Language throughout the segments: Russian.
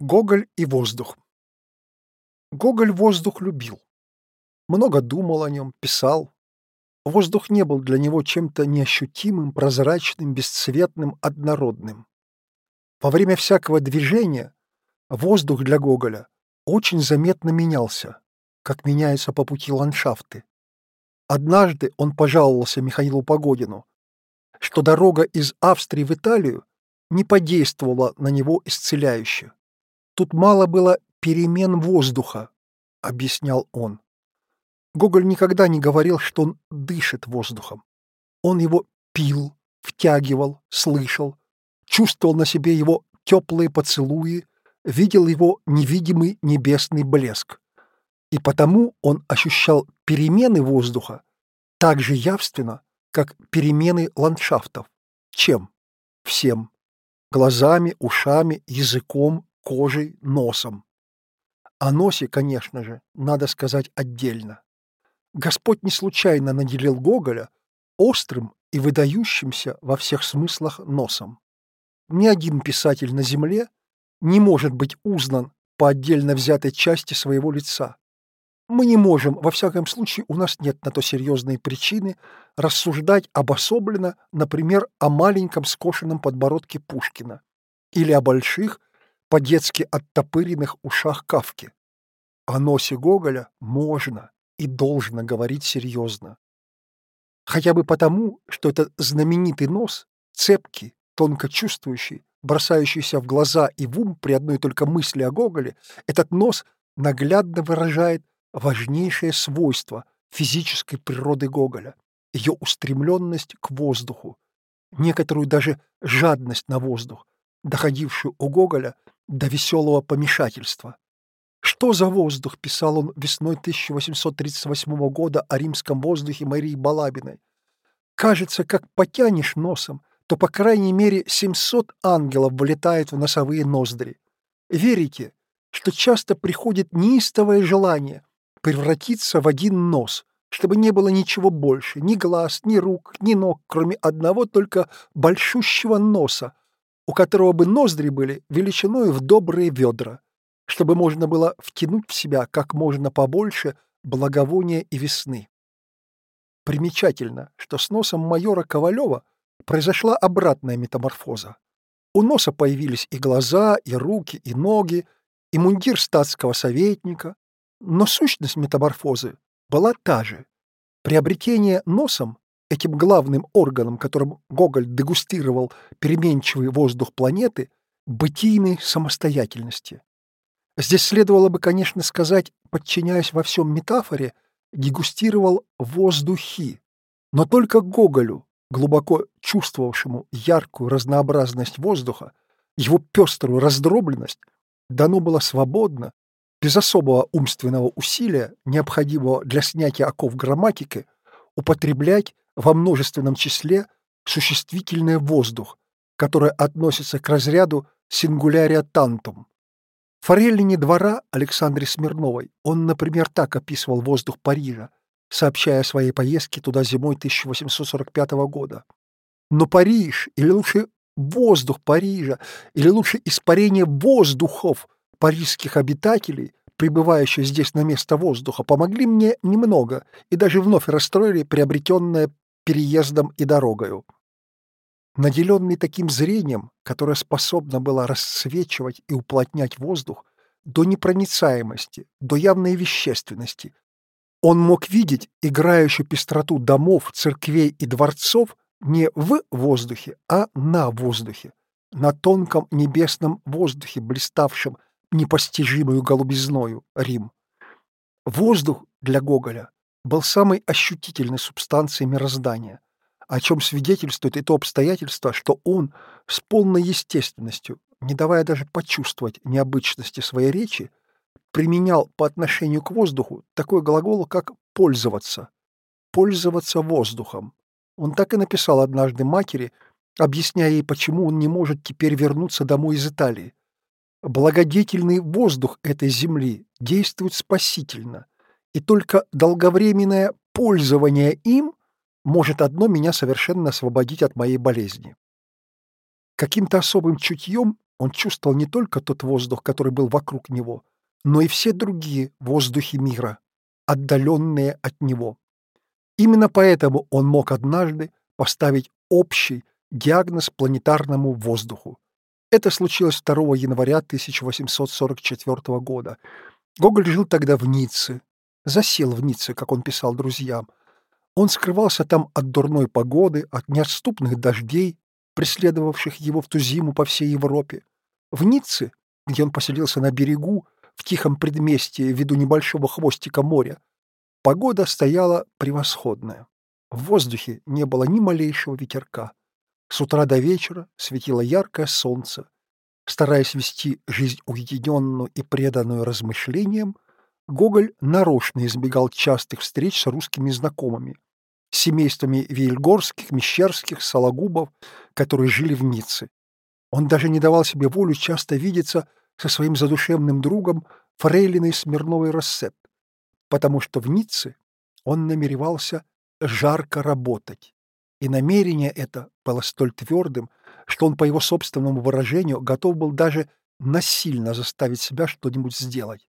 Гоголь и воздух. Гоголь воздух любил. Много думал о нем, писал. Воздух не был для него чем-то неощутимым, прозрачным, бесцветным, однородным. Во время всякого движения воздух для Гоголя очень заметно менялся, как меняются по пути ландшафты. Однажды он пожаловался Михаилу Погодину, что дорога из Австрии в Италию не подействовала на него исцеляюще. Тут мало было перемен воздуха, объяснял он. Гоголь никогда не говорил, что он дышит воздухом. Он его пил, втягивал, слышал, чувствовал на себе его теплые поцелуи, видел его невидимый небесный блеск. И потому он ощущал перемены воздуха так же явственно, как перемены ландшафтов. Чем? Всем. Глазами, ушами, языком, кожей, носом. О носе, конечно же, надо сказать отдельно. Господь не случайно наделил Гоголя острым и выдающимся во всех смыслах носом. Ни один писатель на земле не может быть узнан по отдельно взятой части своего лица. Мы не можем, во всяком случае, у нас нет на то серьезной причины рассуждать обособленно, например, о маленьком скошенном подбородке Пушкина или о больших, по-детски оттопыренных ушах Кавки. О носе Гоголя можно и должно говорить серьезно. Хотя бы потому, что это знаменитый нос, цепкий, тонко чувствующий, бросающийся в глаза и в ум при одной только мысли о Гоголе, этот нос наглядно выражает важнейшее свойство физической природы Гоголя, ее устремленность к воздуху, некоторую даже жадность на воздух, доходившую у Гоголя до веселого помешательства. «Что за воздух?» — писал он весной 1838 года о римском воздухе Марии Балабиной. «Кажется, как потянешь носом, то, по крайней мере, 700 ангелов вылетает в носовые ноздри. Верите, что часто приходит неистовое желание превратиться в один нос, чтобы не было ничего больше, ни глаз, ни рук, ни ног, кроме одного только большущего носа, у которого бы ноздри были величиной в добрые ведра, чтобы можно было втянуть в себя как можно побольше благовония и весны. Примечательно, что с носом майора Ковалева произошла обратная метаморфоза. У носа появились и глаза, и руки, и ноги, и мундир статского советника, но сущность метаморфозы была та же. Приобретение носом, этим главным органом, которым Гоголь дегустировал переменчивый воздух планеты, бытийной самостоятельности. Здесь следовало бы, конечно, сказать, подчиняясь во всем метафоре, дегустировал воздухи. Но только Гоголю, глубоко чувствовавшему яркую разнообразность воздуха, его пеструю раздробленность, дано было свободно без особого умственного усилия, необходимого для снятия оков грамматики, употреблять во множественном числе существительное «воздух», которое относится к разряду «сингулярия тантум». Фореллине двора Александре Смирновой он, например, так описывал воздух Парижа, сообщая о своей поездке туда зимой 1845 года. Но Париж, или лучше воздух Парижа, или лучше испарение воздухов – парижских обитателей, прибывающих здесь на место воздуха, помогли мне немного и даже вновь расстроили приобретенное переездом и дорогою. Наделенный таким зрением, которое способно было расцвечивать и уплотнять воздух до непроницаемости, до явной вещественности, он мог видеть играющую пестроту домов, церквей и дворцов не в воздухе, а на воздухе, на тонком небесном воздухе, блиставшем непостижимую голубизною Рим. Воздух для Гоголя был самой ощутительной субстанцией мироздания, о чем свидетельствует и то обстоятельство, что он с полной естественностью, не давая даже почувствовать необычности своей речи, применял по отношению к воздуху такой глагол, как «пользоваться», «пользоваться воздухом». Он так и написал однажды матери, объясняя ей, почему он не может теперь вернуться домой из Италии. Благодетельный воздух этой земли действует спасительно, и только долговременное пользование им может одно меня совершенно освободить от моей болезни. Каким-то особым чутьем он чувствовал не только тот воздух, который был вокруг него, но и все другие воздухи мира, отдаленные от него. Именно поэтому он мог однажды поставить общий диагноз планетарному воздуху. Это случилось 2 января 1844 года. Гоголь жил тогда в Ницце, засел в Ницце, как он писал друзьям. Он скрывался там от дурной погоды, от неотступных дождей, преследовавших его в ту зиму по всей Европе. В Ницце, где он поселился на берегу, в тихом предместье ввиду небольшого хвостика моря, погода стояла превосходная. В воздухе не было ни малейшего ветерка. С утра до вечера светило яркое солнце. Стараясь вести жизнь уединенную и преданную размышлениям, Гоголь нарочно избегал частых встреч с русскими знакомыми, семействами Вильгорских, Мещерских, Сологубов, которые жили в Ницце. Он даже не давал себе волю часто видеться со своим задушевным другом Фрейлиной Смирновой Рассет, потому что в Ницце он намеревался жарко работать. И намерение это было столь твердым, что он, по его собственному выражению, готов был даже насильно заставить себя что-нибудь сделать.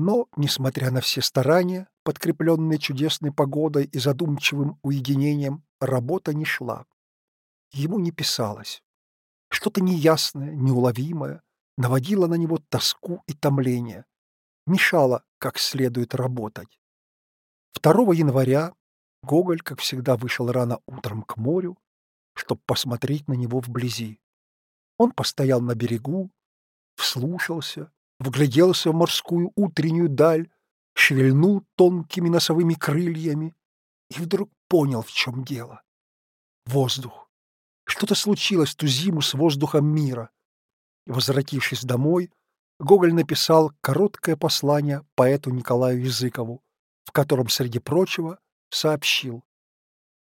Но, несмотря на все старания, подкрепленные чудесной погодой и задумчивым уединением, работа не шла. Ему не писалось. Что-то неясное, неуловимое наводило на него тоску и томление, мешало как следует работать. 2 января Гоголь, как всегда, вышел рано утром к морю, чтобы посмотреть на него вблизи. Он постоял на берегу, вслушался, вгляделся в морскую утреннюю даль, шевельнул тонкими носовыми крыльями и вдруг понял, в чем дело. Воздух. Что-то случилось ту зиму с воздухом мира. Возвратившись домой, Гоголь написал короткое послание поэту Николаю Языкову, в котором, среди прочего, сообщил.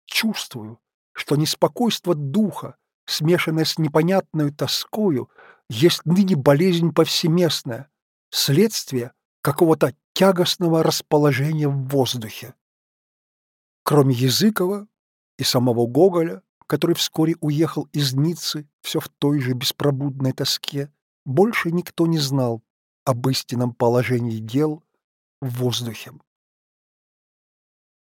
«Чувствую, что неспокойство духа, смешанное с непонятной тоскою, есть ныне болезнь повсеместная, следствие какого-то тягостного расположения в воздухе. Кроме Языкова и самого Гоголя, который вскоре уехал из Ниццы все в той же беспробудной тоске, больше никто не знал об истинном положении дел в воздухе.